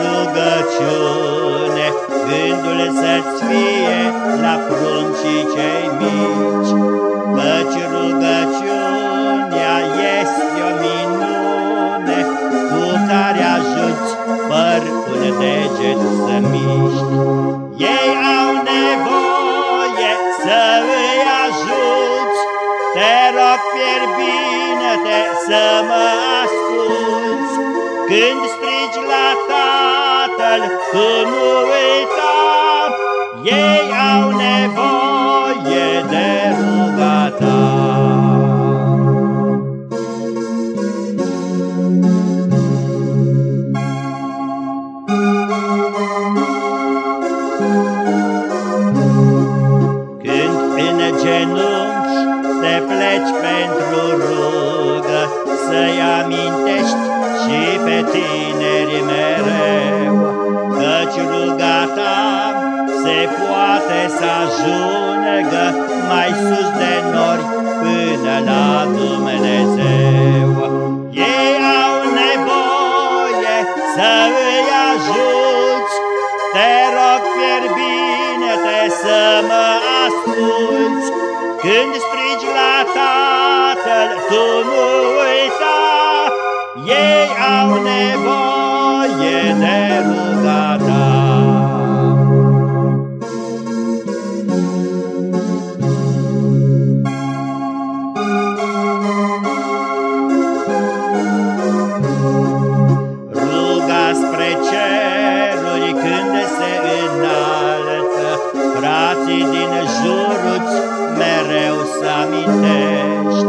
rugăciune, Gândul să-ți fie la pruncii cei mici, Căci rugăciunea este o minune, Cu care ajuți păr un deget să miști. Ei au nevoie să îi ajuți, Te rog fierbinte să mă asculți, Când strigi la Tatăl, tu nu uita, Ei au nevoie de ruga ta. Când în genunchi te pleci pentru rugă, Să-i amintești și pe tineri mereu, Căci ruga ta se poate să ajungă Mai sus de nori până la Dumnezeu. Ei au nevoie să îi ajuți, Te rog fierbinte să mă asculți, Când strigi la Tatăl, tu nu uita, Ei au nevoie de ruga ta. Ruga spre ceruri când se înalță, Frații din jurul-ți mereu să amintești.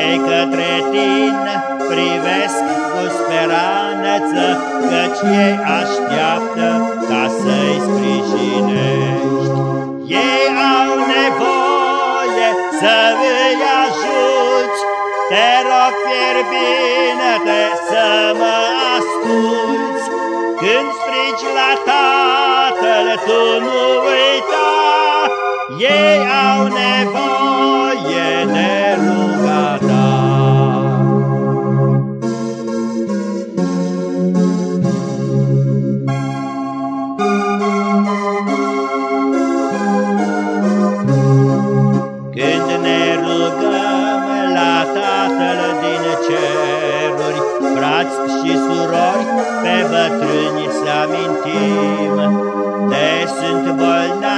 Ei către tine privesc cu speranță, Căci ei așteaptă ca să-i sprijinești. Ei au nevoie să îi ajuți, Te rog fierbinte să mă asculți, Când strigi la Tatăl, tu nu uita, Ei au nevoie de din ceruri, Frați și surori, pe bătrâni să amintim, De sunt bolnavi,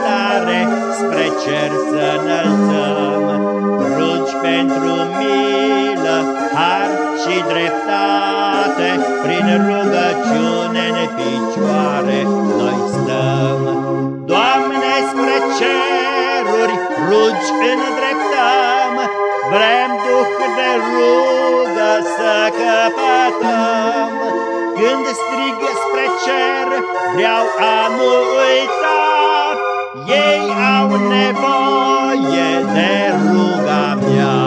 de iertare spre cer să înălțăm, Rugi pentru milă, har și dreptate, Prin rugăciune în picioare noi stăm. Doamne, spre ceruri rugi îndreptăm, Vrem duh de rugă să căpătăm. Când strig spre cer, vreau a nu uita, ei au nevoie de ruga mea.